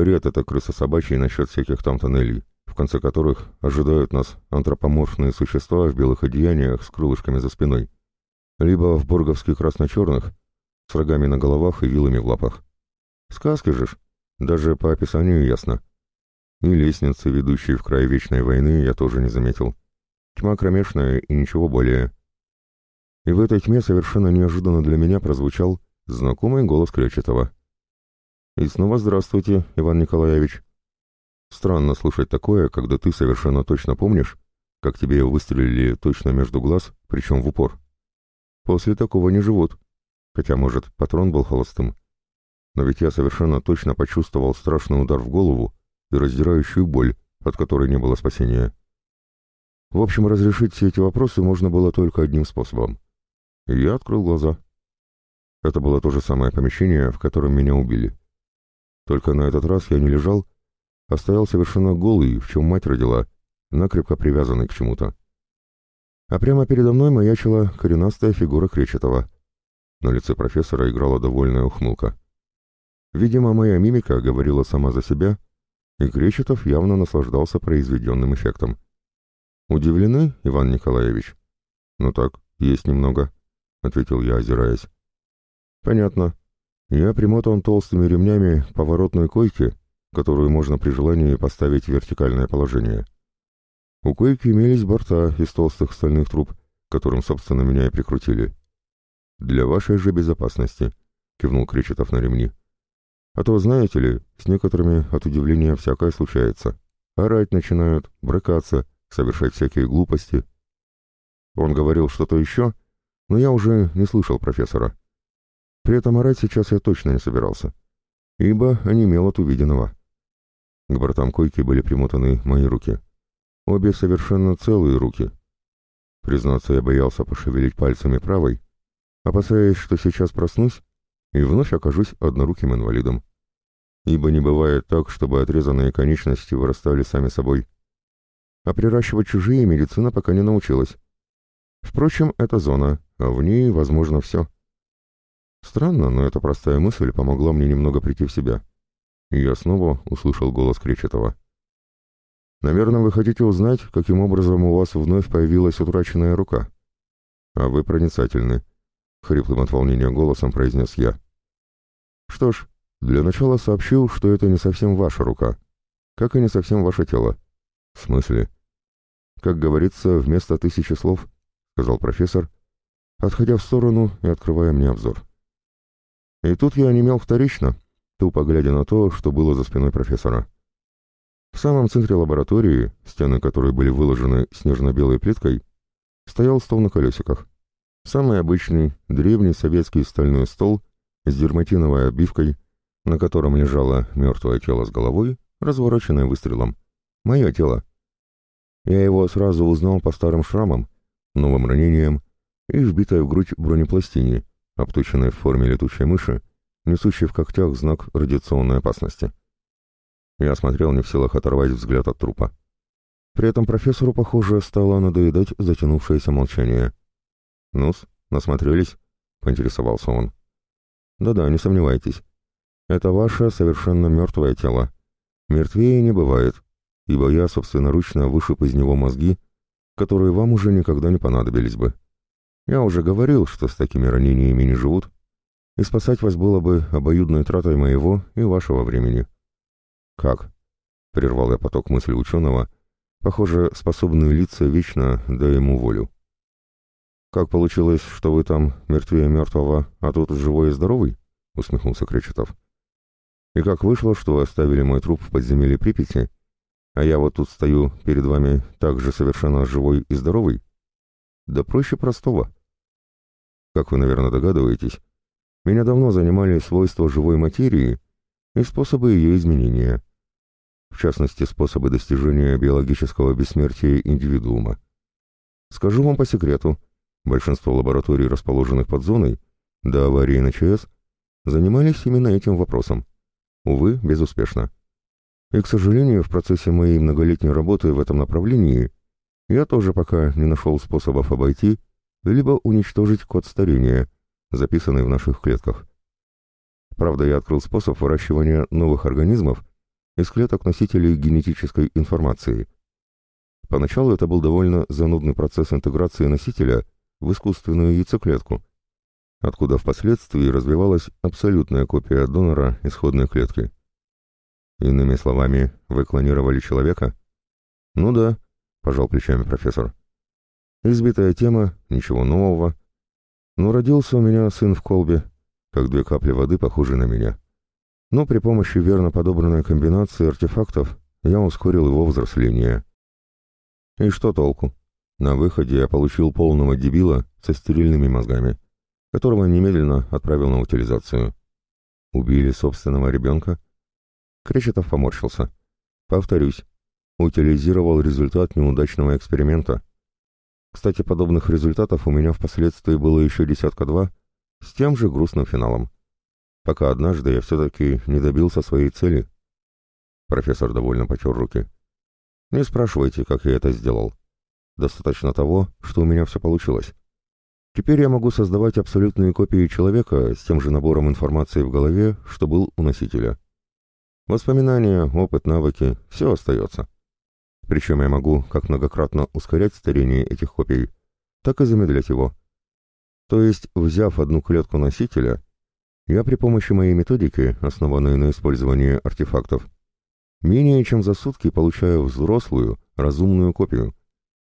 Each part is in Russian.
бред — это крыса собачьей насчет всяких там тоннелей, в конце которых ожидают нас антропоморфные существа в белых одеяниях с крылышками за спиной, либо в борговских красно-черных, с рогами на головах и вилами в лапах. Сказки же ж, даже по описанию ясно. И лестницы, ведущие в край вечной войны, я тоже не заметил. Тьма кромешная и ничего более. И в этой тьме совершенно неожиданно для меня прозвучал знакомый голос Кречетова. И снова здравствуйте, Иван Николаевич. Странно слушать такое, когда ты совершенно точно помнишь, как тебе выстрелили точно между глаз, причем в упор. После такого не живут. Хотя, может, патрон был холостым. Но ведь я совершенно точно почувствовал страшный удар в голову и раздирающую боль, от которой не было спасения. В общем, разрешить все эти вопросы можно было только одним способом. И я открыл глаза. Это было то же самое помещение, в котором меня убили. Только на этот раз я не лежал, а стоял совершенно голый, в чем мать родила, накрепко привязанный к чему-то. А прямо передо мной маячила коренастая фигура Кречетова. На лице профессора играла довольная ухмылка. Видимо, моя мимика говорила сама за себя, и Кречетов явно наслаждался произведенным эффектом. «Удивлены, Иван Николаевич?» «Ну так, есть немного», — ответил я, озираясь. «Понятно. Я примотан толстыми ремнями к поворотной койке, которую можно при желании поставить в вертикальное положение. У койки имелись борта из толстых стальных труб, которым, собственно, меня и прикрутили. «Для вашей же безопасности», — кивнул Кречетов на ремни. «А то, знаете ли, с некоторыми от удивления всякое случается. Орать начинают, брыкаться, совершать всякие глупости». Он говорил что-то еще, но я уже не слышал профессора. При этом орать сейчас я точно не собирался, ибо онемел от увиденного. К бортам койки были примотаны мои руки. Обе совершенно целые руки. Признаться, я боялся пошевелить пальцами правой, опасаясь, что сейчас проснусь и вновь окажусь одноруким инвалидом. Ибо не бывает так, чтобы отрезанные конечности вырастали сами собой. А приращивать чужие медицина пока не научилась. Впрочем, это зона, а в ней возможно все. Странно, но эта простая мысль помогла мне немного прийти в себя. Я снова услышал голос Кречетова. «Наверное, вы хотите узнать, каким образом у вас вновь появилась утраченная рука?» «А вы проницательны», — хриплым от волнения голосом произнес я. «Что ж, для начала сообщил, что это не совсем ваша рука, как и не совсем ваше тело. В смысле?» «Как говорится, вместо тысячи слов», — сказал профессор, отходя в сторону и открывая мне обзор. И тут я онемел вторично, тупо глядя на то, что было за спиной профессора. В самом центре лаборатории, стены которой были выложены снежно-белой плиткой, стоял стол на колесиках. Самый обычный, древний советский стальной стол с дерматиновой обивкой, на котором лежало мертвое тело с головой, развороченное выстрелом. Мое тело. Я его сразу узнал по старым шрамам, новым ранениям и вбитой в грудь бронепластине, обточенной в форме летучей мыши, несущей в когтях знак радиационной опасности. Я смотрел не в силах оторвать взгляд от трупа. При этом профессору, похоже, стало надоедать затянувшееся молчание. «Ну-с, насмотрелись?» — поинтересовался он. «Да-да, не сомневайтесь. Это ваше совершенно мертвое тело. Мертвее не бывает, ибо я собственноручно вышиб из него мозги, которые вам уже никогда не понадобились бы». Я уже говорил, что с такими ранениями не живут, и спасать вас было бы обоюдной тратой моего и вашего времени. «Как?» — прервал я поток мысли ученого, похоже, способные лица вечно дай ему волю. «Как получилось, что вы там мертвее мертвого, а тут живой и здоровый?» — усмехнулся Кречетов. «И как вышло, что вы оставили мой труп в подземелье Припяти, а я вот тут стою перед вами так же совершенно живой и здоровый?» «Да проще простого», как вы, наверное, догадываетесь, меня давно занимали свойства живой материи и способы ее изменения, в частности, способы достижения биологического бессмертия индивидуума. Скажу вам по секрету, большинство лабораторий, расположенных под зоной, до аварии на ЧС, занимались именно этим вопросом. Увы, безуспешно. И, к сожалению, в процессе моей многолетней работы в этом направлении я тоже пока не нашел способов обойти либо уничтожить код старения, записанный в наших клетках. Правда, я открыл способ выращивания новых организмов из клеток носителей генетической информации. Поначалу это был довольно занудный процесс интеграции носителя в искусственную яйцеклетку, откуда впоследствии развивалась абсолютная копия донора исходной клетки. Иными словами, вы клонировали человека? Ну да, пожал плечами профессор. Избитая тема, ничего нового. Но родился у меня сын в колбе, как две капли воды похожи на меня. Но при помощи верно подобранной комбинации артефактов я ускорил его взросление. И что толку? На выходе я получил полного дебила со стерильными мозгами, которого немедленно отправил на утилизацию. Убили собственного ребенка? Кречетов поморщился. Повторюсь, утилизировал результат неудачного эксперимента — кстати, подобных результатов у меня впоследствии было еще десятка два, с тем же грустным финалом. Пока однажды я все-таки не добился своей цели. Профессор довольно потер руки. Не спрашивайте, как я это сделал. Достаточно того, что у меня все получилось. Теперь я могу создавать абсолютные копии человека с тем же набором информации в голове, что был у носителя. Воспоминания, опыт, навыки — все остается. Причем я могу как многократно ускорять старение этих копий, так и замедлять его. То есть, взяв одну клетку носителя, я при помощи моей методики, основанной на использовании артефактов, менее чем за сутки получаю взрослую, разумную копию,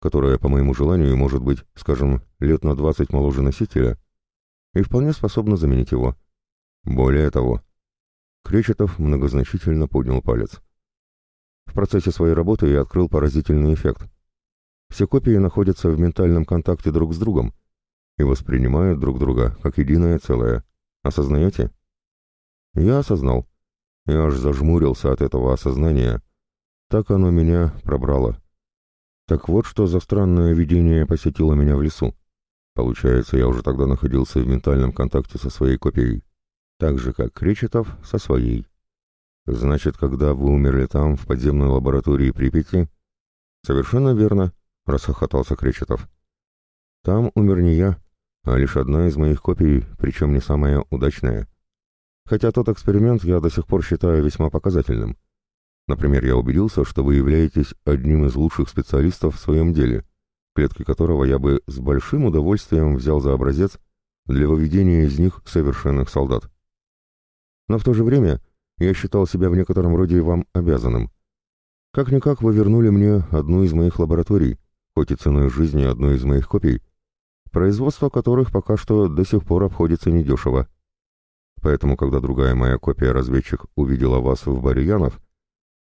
которая, по моему желанию, может быть, скажем, лет на 20 моложе носителя, и вполне способна заменить его. Более того, Кречетов многозначительно поднял палец. В процессе своей работы я открыл поразительный эффект. Все копии находятся в ментальном контакте друг с другом и воспринимают друг друга как единое целое. Осознаете? Я осознал. Я аж зажмурился от этого осознания. Так оно меня пробрало. Так вот, что за странное видение посетило меня в лесу. Получается, я уже тогда находился в ментальном контакте со своей копией, так же, как Кречетов со своей. Значит, когда вы умерли там, в подземной лаборатории Припяти? Совершенно верно, расхохотался Кречетов. Там умер не я, а лишь одна из моих копий, причем не самая удачная. Хотя тот эксперимент я до сих пор считаю весьма показательным. Например, я убедился, что вы являетесь одним из лучших специалистов в своем деле, клетки которого я бы с большим удовольствием взял за образец для выведения из них совершенных солдат. Но в то же время я считал себя в некотором роде вам обязанным. Как-никак вы вернули мне одну из моих лабораторий, хоть и ценой жизни одной из моих копий, производство которых пока что до сих пор обходится недешево. Поэтому, когда другая моя копия-разведчик увидела вас в баре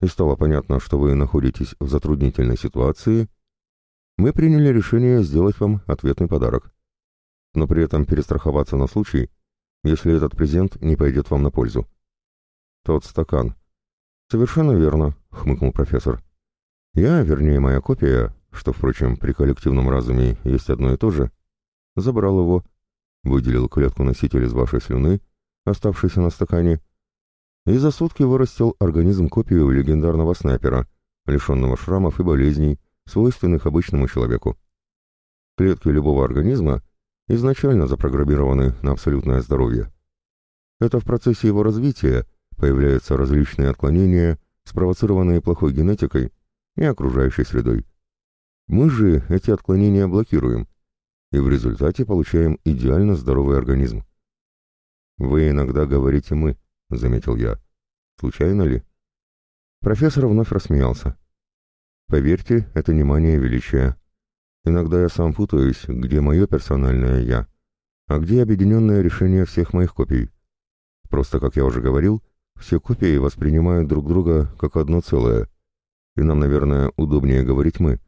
и стало понятно, что вы находитесь в затруднительной ситуации, мы приняли решение сделать вам ответный подарок. Но при этом перестраховаться на случай, если этот презент не пойдет вам на пользу. «Тот стакан». «Совершенно верно», — хмыкнул профессор. «Я, вернее, моя копия, что, впрочем, при коллективном разуме есть одно и то же, забрал его, выделил клетку-носитель из вашей слюны, оставшейся на стакане, и за сутки вырастил организм копию легендарного снайпера, лишенного шрамов и болезней, свойственных обычному человеку. Клетки любого организма изначально запрограммированы на абсолютное здоровье. Это в процессе его развития появляются различные отклонения, спровоцированные плохой генетикой и окружающей средой. Мы же эти отклонения блокируем, и в результате получаем идеально здоровый организм. «Вы иногда говорите «мы», — заметил я. «Случайно ли?» Профессор вновь рассмеялся. «Поверьте, это не мания величия. Иногда я сам путаюсь, где мое персональное «я», а где объединенное решение всех моих копий. Просто, как я уже говорил, все копии воспринимают друг друга как одно целое, и нам, наверное, удобнее говорить «мы»,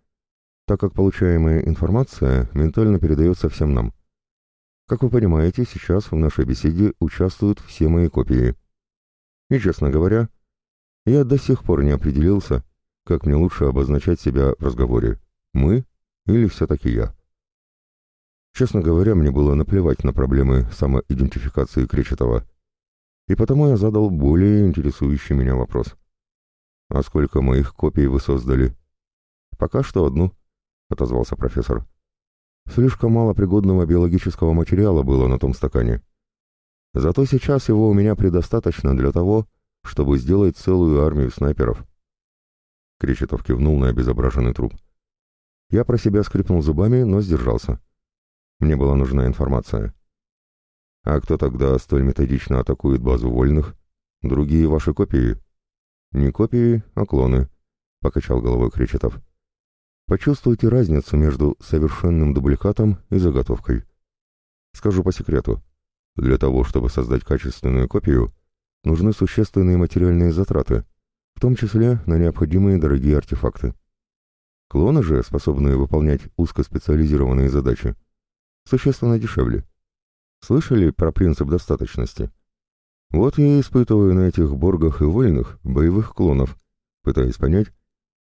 так как получаемая информация ментально передается всем нам. Как вы понимаете, сейчас в нашей беседе участвуют все мои копии. И, честно говоря, я до сих пор не определился, как мне лучше обозначать себя в разговоре «мы» или все-таки «я». Честно говоря, мне было наплевать на проблемы самоидентификации Кречетова – и потому я задал более интересующий меня вопрос. «А сколько моих копий вы создали?» «Пока что одну», — отозвался профессор. «Слишком мало пригодного биологического материала было на том стакане. Зато сейчас его у меня предостаточно для того, чтобы сделать целую армию снайперов». Кречетов кивнул на обезображенный труп. Я про себя скрипнул зубами, но сдержался. Мне была нужна информация. А кто тогда столь методично атакует базу вольных? Другие ваши копии? Не копии, а клоны, покачал головой Кречетов. Почувствуйте разницу между совершенным дубликатом и заготовкой. Скажу по секрету. Для того, чтобы создать качественную копию, нужны существенные материальные затраты, в том числе на необходимые дорогие артефакты. Клоны же, способные выполнять узкоспециализированные задачи, существенно дешевле – Слышали про принцип достаточности? Вот я испытываю на этих боргах и вольных боевых клонов, пытаясь понять,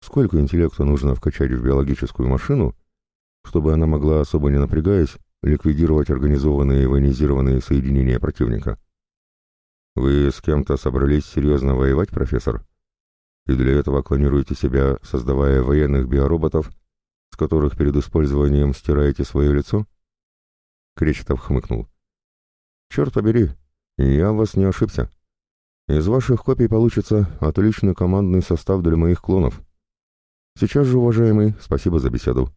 сколько интеллекта нужно вкачать в биологическую машину, чтобы она могла, особо не напрягаясь, ликвидировать организованные и ионизированные соединения противника. Вы с кем-то собрались серьезно воевать, профессор? И для этого клонируете себя, создавая военных биороботов, с которых перед использованием стираете свое лицо? Кречетов хмыкнул. Черт побери, я вас не ошибся. Из ваших копий получится отличный командный состав для моих клонов. Сейчас же, уважаемый, спасибо за беседу.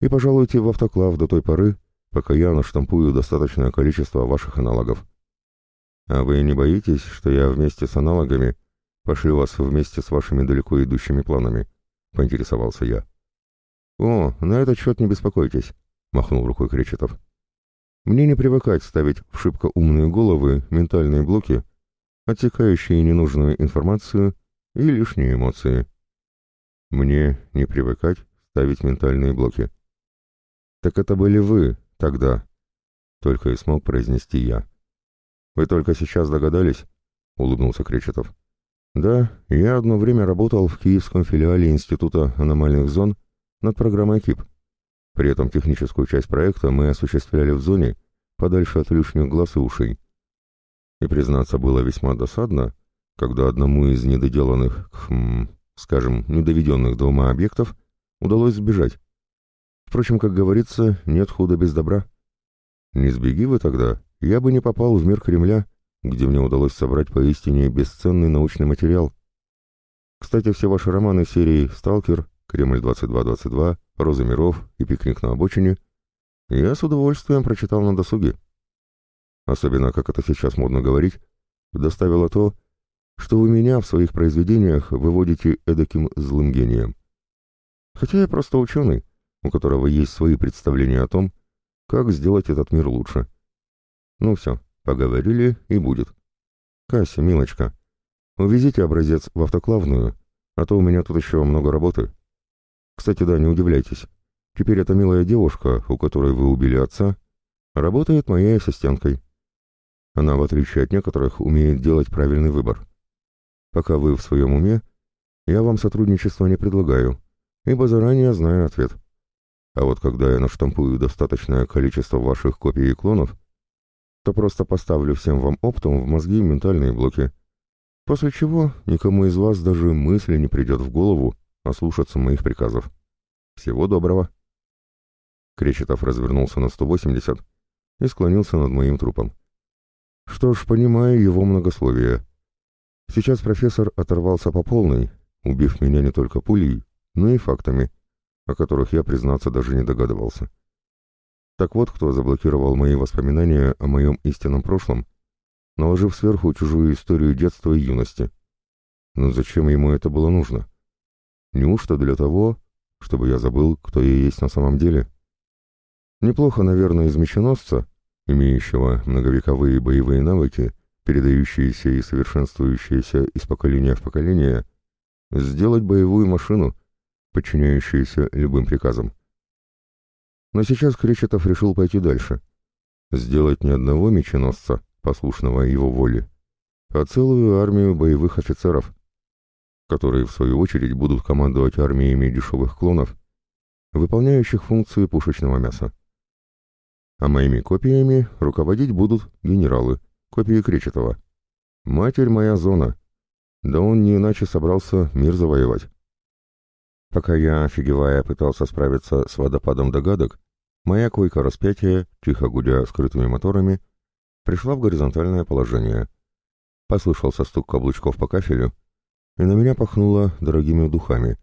И пожалуйте в автоклав до той поры, пока я наштампую достаточное количество ваших аналогов. А вы не боитесь, что я вместе с аналогами пошлю вас вместе с вашими далеко идущими планами?» — поинтересовался я. «О, на этот счет не беспокойтесь», — махнул рукой Кречетов. Мне не привыкать ставить в шибко умные головы ментальные блоки, отсекающие ненужную информацию и лишние эмоции. Мне не привыкать ставить ментальные блоки. Так это были вы тогда, только и смог произнести я. Вы только сейчас догадались, улыбнулся Кречетов. Да, я одно время работал в киевском филиале Института аномальных зон над программой КИП. При этом техническую часть проекта мы осуществляли в зоне, подальше от лишних глаз и ушей. И, признаться, было весьма досадно, когда одному из недоделанных, хм, скажем, недоведенных до ума объектов удалось сбежать. Впрочем, как говорится, нет худа без добра. Не сбеги вы тогда, я бы не попал в мир Кремля, где мне удалось собрать поистине бесценный научный материал. Кстати, все ваши романы серии «Сталкер», «Кремль-2222», «Роза миров» и «Пикник на обочине» я с удовольствием прочитал на досуге. Особенно, как это сейчас модно говорить, доставило то, что вы меня в своих произведениях выводите эдаким злым гением. Хотя я просто ученый, у которого есть свои представления о том, как сделать этот мир лучше. Ну все, поговорили и будет. Кася, милочка, увезите образец в автоклавную, а то у меня тут еще много работы. Кстати, да, не удивляйтесь. Теперь эта милая девушка, у которой вы убили отца, работает моей ассистенткой. Она, в отличие от некоторых, умеет делать правильный выбор. Пока вы в своем уме, я вам сотрудничество не предлагаю, ибо заранее знаю ответ. А вот когда я наштампую достаточное количество ваших копий и клонов, то просто поставлю всем вам оптом в мозги ментальные блоки. После чего никому из вас даже мысли не придет в голову, ослушаться моих приказов. Всего доброго. Кречетов развернулся на 180 и склонился над моим трупом. Что ж, понимаю его многословие. Сейчас профессор оторвался по полной, убив меня не только пулей, но и фактами, о которых я, признаться, даже не догадывался. Так вот, кто заблокировал мои воспоминания о моем истинном прошлом, наложив сверху чужую историю детства и юности. Но зачем ему это было нужно? — Неужто для того, чтобы я забыл, кто я есть на самом деле? Неплохо, наверное, из меченосца, имеющего многовековые боевые навыки, передающиеся и совершенствующиеся из поколения в поколение, сделать боевую машину, подчиняющуюся любым приказам. Но сейчас Кречетов решил пойти дальше. Сделать не одного меченосца, послушного его воле, а целую армию боевых офицеров, которые, в свою очередь, будут командовать армиями дешевых клонов, выполняющих функции пушечного мяса. А моими копиями руководить будут генералы, копии Кречетова. «Матерь моя зона!» Да он не иначе собрался мир завоевать. Пока я, офигевая, пытался справиться с водопадом догадок, моя койка распятия, тихо гудя скрытыми моторами, пришла в горизонтальное положение. Послышался стук каблучков по кафелю — и на меня пахнуло дорогими духами,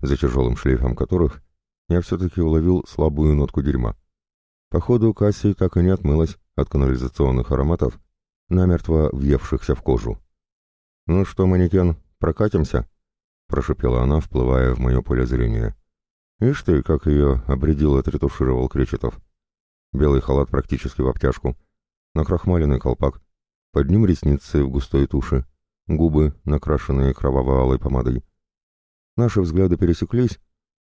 за тяжелым шлейфом которых я все-таки уловил слабую нотку дерьма. Походу, Касси так и не отмылась от канализационных ароматов, намертво въевшихся в кожу. «Ну что, манекен, прокатимся?» — прошипела она, вплывая в мое поле зрения. «Ишь ты, как ее обредил и отретушировал Кречетов. Белый халат практически в обтяжку, накрахмаленный колпак, под ним ресницы в густой туши, губы, накрашенные кроваво-алой помадой. Наши взгляды пересеклись,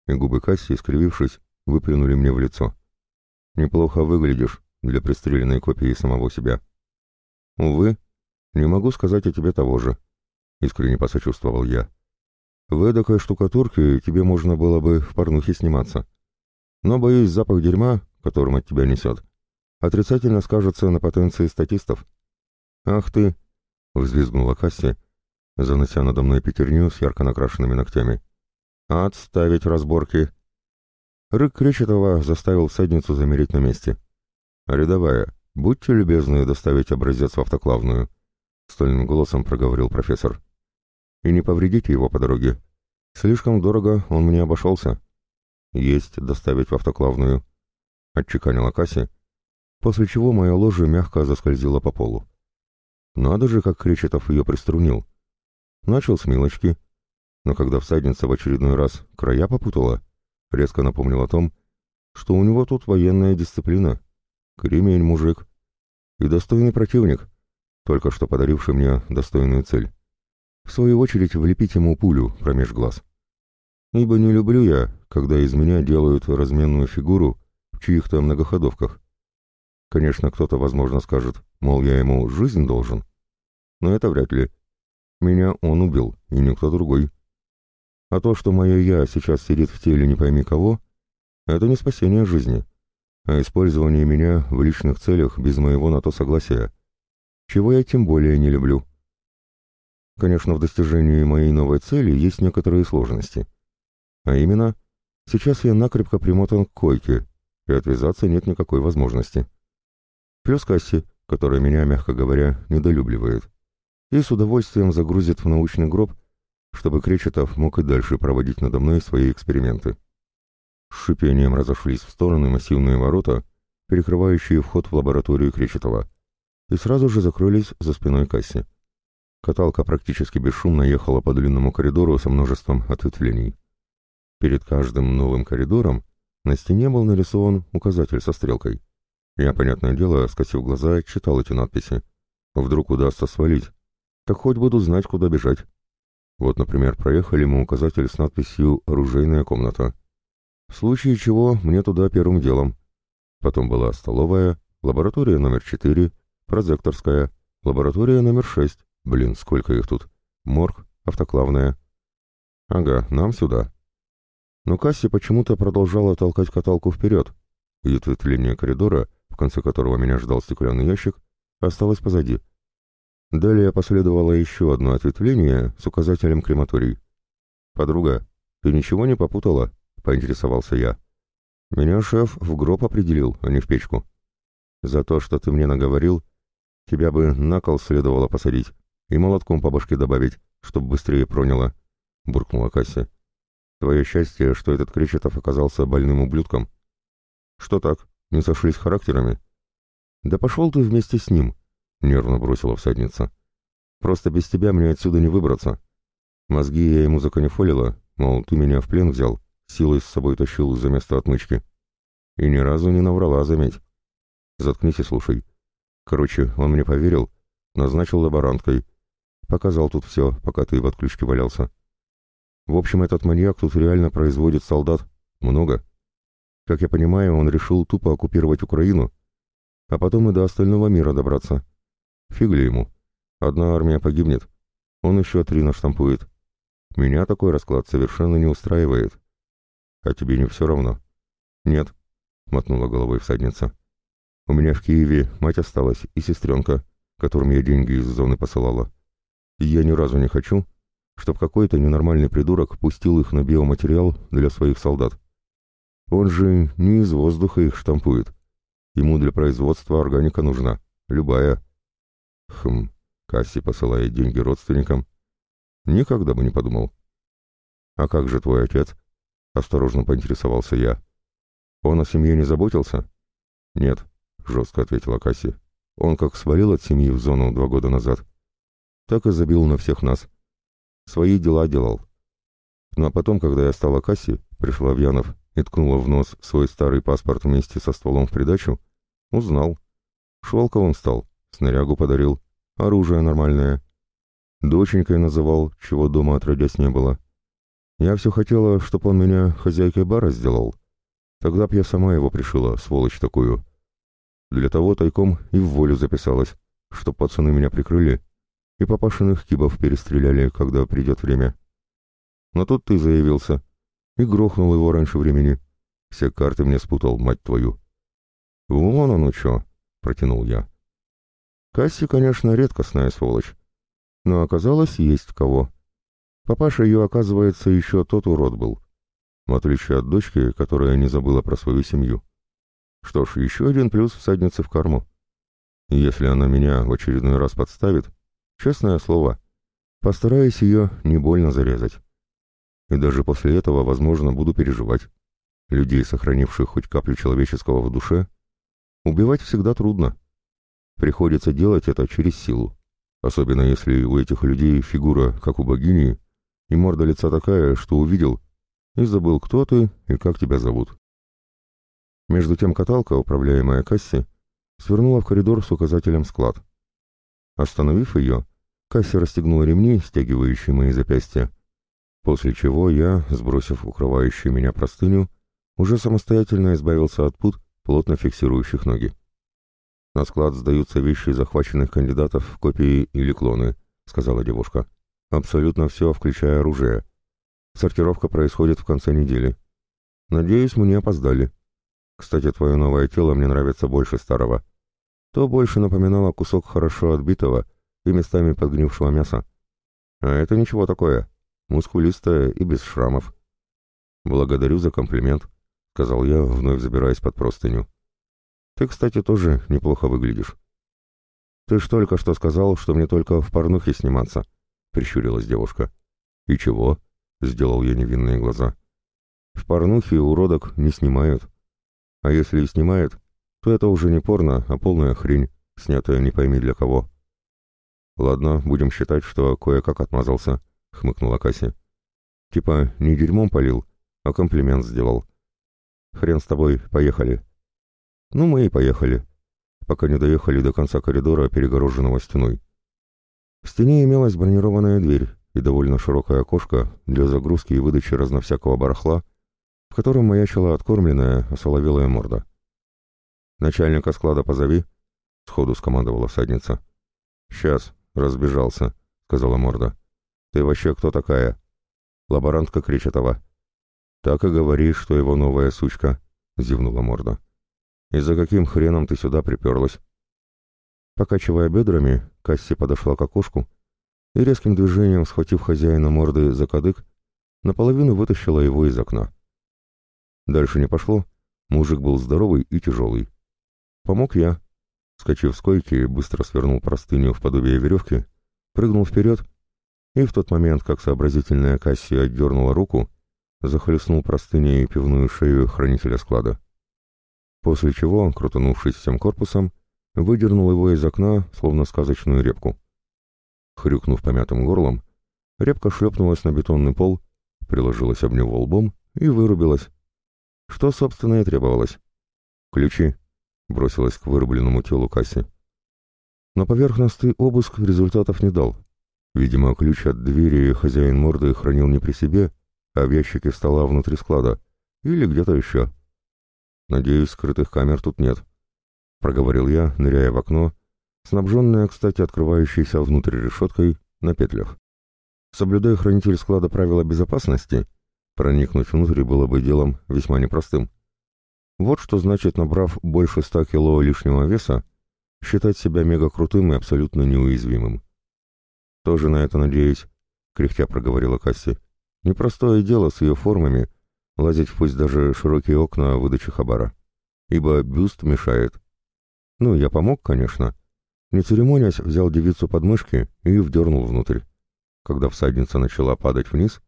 и губы Касси, искривившись, выплюнули мне в лицо. «Неплохо выглядишь для пристреленной копии самого себя». «Увы, не могу сказать о тебе того же», — искренне посочувствовал я. «В эдакой штукатурке тебе можно было бы в порнухе сниматься. Но, боюсь, запах дерьма, которым от тебя несет, отрицательно скажется на потенции статистов. Ах ты, — взвизгнула Касси, занося надо мной пятерню с ярко накрашенными ногтями. «Отставить разборки!» Рык Кречетова заставил садницу замереть на месте. «Рядовая, будьте любезны доставить образец в автоклавную», — стольным голосом проговорил профессор. «И не повредите его по дороге. Слишком дорого он мне обошелся». «Есть доставить в автоклавную», — отчеканила Касси, после чего мое ложе мягко заскользило по полу. Надо же, как Кречетов ее приструнил. Начал с милочки, но когда всадница в очередной раз края попутала, резко напомнил о том, что у него тут военная дисциплина. Кремень мужик. И достойный противник, только что подаривший мне достойную цель. В свою очередь влепить ему пулю промеж глаз. Ибо не люблю я, когда из меня делают разменную фигуру в чьих-то многоходовках. Конечно, кто-то, возможно, скажет, мол, я ему жизнь должен. Но это вряд ли. Меня он убил, и никто другой. А то, что мое «я» сейчас сидит в теле не пойми кого, это не спасение жизни, а использование меня в личных целях без моего на то согласия, чего я тем более не люблю. Конечно, в достижении моей новой цели есть некоторые сложности. А именно, сейчас я накрепко примотан к койке, и отвязаться нет никакой возможности. Плюс Касси, которая меня, мягко говоря, недолюбливает. И с удовольствием загрузит в научный гроб, чтобы Кречетов мог и дальше проводить надо мной свои эксперименты. С шипением разошлись в стороны массивные ворота, перекрывающие вход в лабораторию Кречетова, и сразу же закрылись за спиной Касси. Каталка практически бесшумно ехала по длинному коридору со множеством ответвлений. Перед каждым новым коридором на стене был нарисован указатель со стрелкой. Я, понятное дело, скосив глаза, читал эти надписи. Вдруг удастся свалить. Так хоть буду знать, куда бежать. Вот, например, проехали мы указатель с надписью «Оружейная комната». В случае чего мне туда первым делом. Потом была столовая, лаборатория номер 4, прозекторская, лаборатория номер 6. Блин, сколько их тут. Морг, автоклавная. Ага, нам сюда. Но Касси почему-то продолжала толкать каталку вперед, и ответвление коридора в конце которого меня ждал стеклянный ящик, осталось позади. Далее последовало еще одно ответвление с указателем крематорий. «Подруга, ты ничего не попутала?» — поинтересовался я. «Меня шеф в гроб определил, а не в печку. За то, что ты мне наговорил, тебя бы на кол следовало посадить и молотком по башке добавить, чтобы быстрее проняло», — буркнула Касси. «Твое счастье, что этот Кречетов оказался больным ублюдком». «Что так?» Не сошлись характерами? Да пошел ты вместе с ним, нервно бросила всадница. Просто без тебя мне отсюда не выбраться. Мозги я ему законефолила, мол, ты меня в плен взял, силой с собой тащил за место отмычки. И ни разу не наврала, заметь. Заткнись и слушай. Короче, он мне поверил, назначил лаборанткой. Показал тут все, пока ты в отключке валялся. В общем, этот маньяк тут реально производит солдат. Много. Как я понимаю, он решил тупо оккупировать Украину, а потом и до остального мира добраться. Фиг ли ему. Одна армия погибнет, он еще три наштампует. Меня такой расклад совершенно не устраивает. А тебе не все равно? Нет, — мотнула головой всадница. У меня в Киеве мать осталась и сестренка, которым я деньги из зоны посылала. И я ни разу не хочу, чтобы какой-то ненормальный придурок пустил их на биоматериал для своих солдат. Он же не из воздуха их штампует. Ему для производства органика нужна. Любая. Хм, Касси посылает деньги родственникам. Никогда бы не подумал. «А как же твой отец?» — осторожно поинтересовался я. «Он о семье не заботился?» «Нет», — жестко ответила Касси. «Он как свалил от семьи в зону два года назад, так и забил на всех нас. Свои дела делал. Ну а потом, когда я стала Касси, пришла в Янов, и ткнула в нос свой старый паспорт вместе со стволом в придачу, узнал. Шелковым стал, снарягу подарил, оружие нормальное. Доченькой называл, чего дома отродясь не было. Я все хотела, чтоб он меня хозяйкой бара сделал. Тогда б я сама его пришила, сволочь такую. Для того тайком и в волю записалась, чтоб пацаны меня прикрыли и папашиных кибов перестреляли, когда придет время. Но тут ты заявился — и грохнул его раньше времени. Все карты мне спутал, мать твою. «Вон оно что!» — протянул я. Касси, конечно, редкостная сволочь, но оказалось, есть кого. Папаша ее, оказывается, еще тот урод был, в отличие от дочки, которая не забыла про свою семью. Что ж, еще один плюс в саднице в корму. Если она меня в очередной раз подставит, честное слово, постараюсь ее не больно зарезать и даже после этого, возможно, буду переживать. Людей, сохранивших хоть каплю человеческого в душе, убивать всегда трудно. Приходится делать это через силу. Особенно если у этих людей фигура, как у богини, и морда лица такая, что увидел и забыл, кто ты и как тебя зовут. Между тем каталка, управляемая Касси, свернула в коридор с указателем «Склад». Остановив ее, Касси расстегнул ремни, стягивающие мои запястья, После чего я, сбросив укрывающую меня простыню, уже самостоятельно избавился от пут, плотно фиксирующих ноги. «На склад сдаются вещи захваченных кандидатов, копии или клоны», — сказала девушка. «Абсолютно все, включая оружие. Сортировка происходит в конце недели. Надеюсь, мы не опоздали. Кстати, твое новое тело мне нравится больше старого. То больше напоминало кусок хорошо отбитого и местами подгнившего мяса. А это ничего такое мускулистая и без шрамов. «Благодарю за комплимент», — сказал я, вновь забираясь под простыню. «Ты, кстати, тоже неплохо выглядишь». «Ты ж только что сказал, что мне только в порнухе сниматься», — прищурилась девушка. «И чего?» — сделал я невинные глаза. «В порнухе уродок не снимают. А если и снимают, то это уже не порно, а полная хрень, снятая не пойми для кого». «Ладно, будем считать, что кое-как отмазался», — хмыкнула Кася. «Типа не дерьмом полил, а комплимент сделал. Хрен с тобой, поехали». «Ну, мы и поехали», пока не доехали до конца коридора, перегороженного стеной. В стене имелась бронированная дверь и довольно широкое окошко для загрузки и выдачи разновсякого барахла, в котором маячила откормленная, осоловелая морда. «Начальника склада позови», — сходу скомандовала всадница. «Сейчас, разбежался», — сказала морда. Ты вообще кто такая?» Лаборантка Кречетова. «Так и говори, что его новая сучка», — зевнула морда. «И за каким хреном ты сюда приперлась?» Покачивая бедрами, Касси подошла к окошку и резким движением, схватив хозяина морды за кадык, наполовину вытащила его из окна. Дальше не пошло, мужик был здоровый и тяжелый. Помог я. Скочив с койки, быстро свернул простыню в подобие веревки, прыгнул вперед и в тот момент, как сообразительная Кассия отдернула руку, захлестнул простыней пивную шею хранителя склада. После чего, он, крутанувшись всем корпусом, выдернул его из окна, словно сказочную репку. Хрюкнув помятым горлом, репка шлепнулась на бетонный пол, приложилась об него лбом и вырубилась. Что, собственно, и требовалось. «Ключи», — бросилась к вырубленному телу Касси. Но поверхностный обыск результатов не дал — Видимо, ключ от двери хозяин морды хранил не при себе, а в ящике стола внутри склада, или где-то еще. «Надеюсь, скрытых камер тут нет», — проговорил я, ныряя в окно, снабженное, кстати, открывающейся внутрь решеткой на петлях. Соблюдая хранитель склада правила безопасности, проникнуть внутрь было бы делом весьма непростым. Вот что значит, набрав больше ста кило лишнего веса, считать себя мега крутым и абсолютно неуязвимым. «Тоже на это надеюсь», — кряхтя проговорила Касси. «Непростое дело с ее формами лазить в пусть даже широкие окна выдачи хабара, ибо бюст мешает». «Ну, я помог, конечно». Не церемонясь, взял девицу под мышки и вдернул внутрь. Когда всадница начала падать вниз,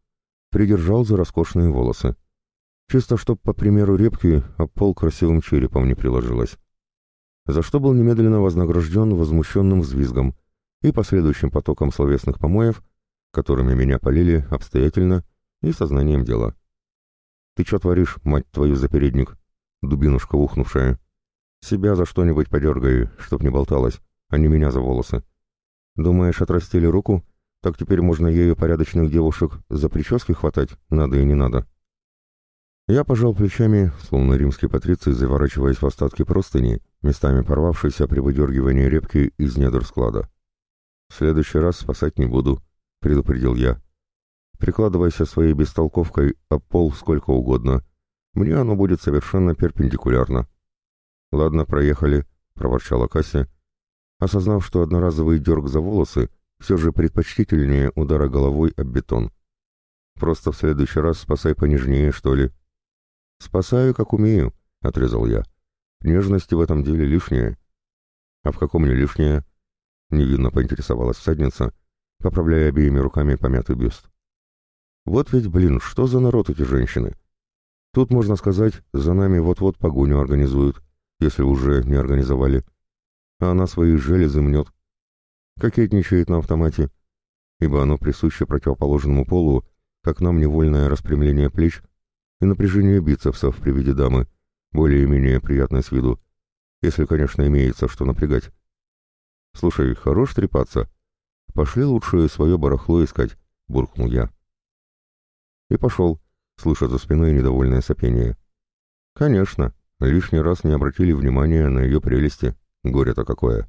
придержал за роскошные волосы. Чисто чтоб, по примеру репки, о пол красивым черепом не приложилось. За что был немедленно вознагражден возмущенным взвизгом — и последующим потоком словесных помоев, которыми меня полили обстоятельно и сознанием дела. «Ты что творишь, мать твою, запередник? Дубинушка ухнувшая. Себя за что-нибудь подергай, чтоб не болталась, а не меня за волосы. Думаешь, отрастили руку? Так теперь можно ею порядочных девушек за прически хватать, надо и не надо». Я пожал плечами, словно римский патриций, заворачиваясь в остатки простыни, местами порвавшейся при выдергивании репки из недр склада. В следующий раз спасать не буду», — предупредил я. «Прикладывайся своей бестолковкой об пол сколько угодно. Мне оно будет совершенно перпендикулярно». «Ладно, проехали», — проворчала Кася, осознав, что одноразовый дерг за волосы все же предпочтительнее удара головой об бетон. «Просто в следующий раз спасай понежнее, что ли». «Спасаю, как умею», — отрезал я. «Нежности в этом деле лишнее». «А в каком не лишнее?» — невинно поинтересовалась всадница, поправляя обеими руками помятый бюст. «Вот ведь, блин, что за народ эти женщины? Тут, можно сказать, за нами вот-вот погоню организуют, если уже не организовали. А она свои железы мнет. Кокетничает на автомате, ибо оно присуще противоположному полу, как нам невольное распрямление плеч и напряжение бицепсов при виде дамы, более-менее приятной с виду, если, конечно, имеется что напрягать. Слушай, хорош трепаться. Пошли лучше свое барахло искать, буркнул я. И пошел, слыша за спиной недовольное сопение. Конечно, лишний раз не обратили внимания на ее прелести. Горе-то какое.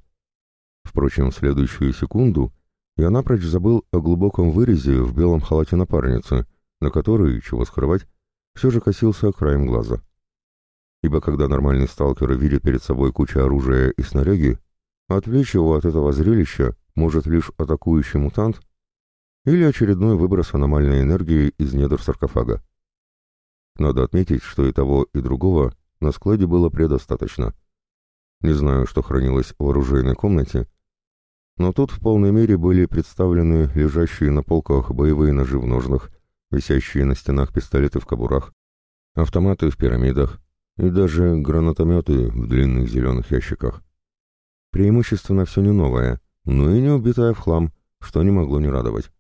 Впрочем, в следующую секунду я напрочь забыл о глубоком вырезе в белом халате напарницы, на который, чего скрывать, все же косился краем глаза. Ибо когда нормальный сталкер видит перед собой кучу оружия и снаряги, а Отвлечь его от этого зрелища может лишь атакующий мутант или очередной выброс аномальной энергии из недр саркофага. Надо отметить, что и того, и другого на складе было предостаточно. Не знаю, что хранилось в оружейной комнате, но тут в полной мере были представлены лежащие на полках боевые ножи в ножнах, висящие на стенах пистолеты в кобурах, автоматы в пирамидах и даже гранатометы в длинных зеленых ящиках. Преимущественно все не новое, но и не убитое в хлам, что не могло не радовать.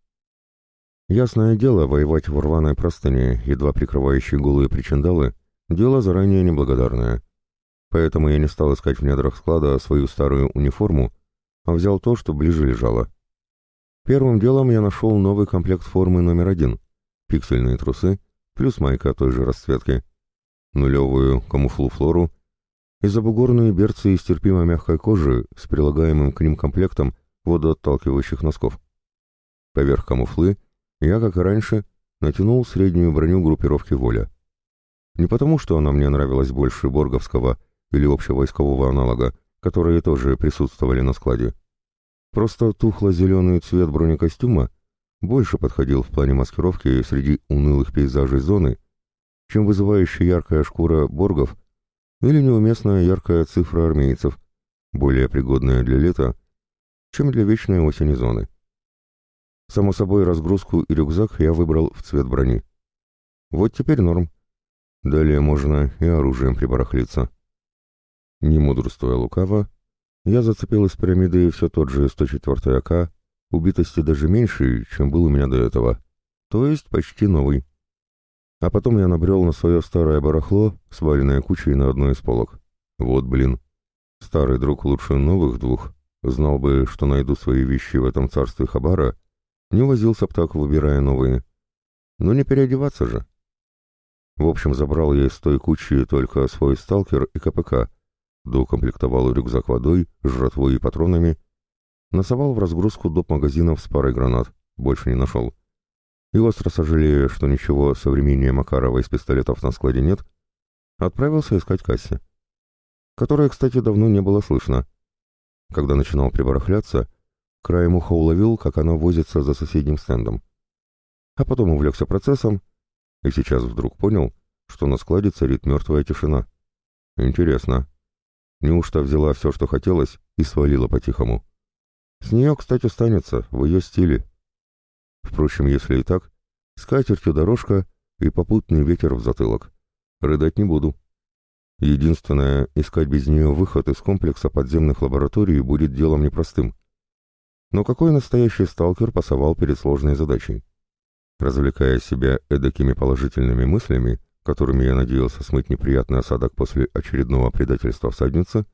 Ясное дело, воевать в рваной простыне, едва прикрывающей голые причиндалы, дело заранее неблагодарное. Поэтому я не стал искать в недрах склада свою старую униформу, а взял то, что ближе лежало. Первым делом я нашел новый комплект формы номер один, пиксельные трусы, плюс майка той же расцветки, нулевую камуфлу-флору из-за бугорной берцы из терпимо мягкой кожи с прилагаемым к ним комплектом водоотталкивающих носков. Поверх камуфлы я, как и раньше, натянул среднюю броню группировки «Воля». Не потому, что она мне нравилась больше Борговского или общевойскового аналога, которые тоже присутствовали на складе. Просто тухло-зеленый цвет бронекостюма больше подходил в плане маскировки среди унылых пейзажей зоны, чем вызывающая яркая шкура Боргов или неуместная яркая цифра армейцев, более пригодная для лета, чем для вечной осени зоны. Само собой, разгрузку и рюкзак я выбрал в цвет брони. Вот теперь норм. Далее можно и оружием прибарахлиться. Не мудрствуя лукаво, я зацепил из пирамиды все тот же 104 АК, убитости даже меньше, чем был у меня до этого, то есть почти новый. А потом я набрел на свое старое барахло, сваленное кучей на одной из полок. Вот блин. Старый друг лучше новых двух. Знал бы, что найду свои вещи в этом царстве Хабара, не возился б так, выбирая новые. Но не переодеваться же. В общем, забрал я из той кучи только свой сталкер и КПК. Доукомплектовал рюкзак водой, жратвой и патронами. Насовал в разгрузку доп. магазинов с парой гранат. Больше не нашел и, остро сожалея, что ничего современнее Макарова из пистолетов на складе нет, отправился искать Касси, которая, кстати, давно не было слышно. Когда начинал прибарахляться, краем уха уловил, как она возится за соседним стендом. А потом увлекся процессом и сейчас вдруг понял, что на складе царит мертвая тишина. Интересно. Неужто взяла все, что хотелось, и свалила по-тихому? С нее, кстати, останется в ее стиле. Впрочем, если и так, скатертью дорожка и попутный ветер в затылок. Рыдать не буду. Единственное, искать без нее выход из комплекса подземных лабораторий будет делом непростым. Но какой настоящий сталкер пасовал перед сложной задачей? Развлекая себя эдакими положительными мыслями, которыми я надеялся смыть неприятный осадок после очередного предательства в саднице,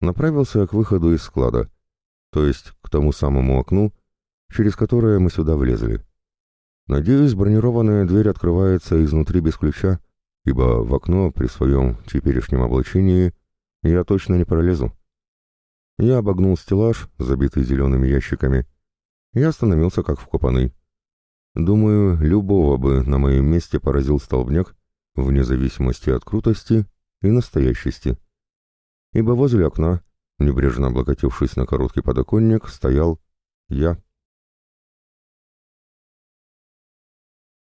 направился к выходу из склада, то есть к тому самому окну, через которое мы сюда влезли. Надеюсь, бронированная дверь открывается изнутри без ключа, ибо в окно при своем теперешнем облачении я точно не пролезу. Я обогнул стеллаж, забитый зелеными ящиками, и остановился как вкопанный. Думаю, любого бы на моем месте поразил столбняк, вне зависимости от крутости и настоящести. Ибо возле окна, небрежно облокотившись на короткий подоконник, стоял я.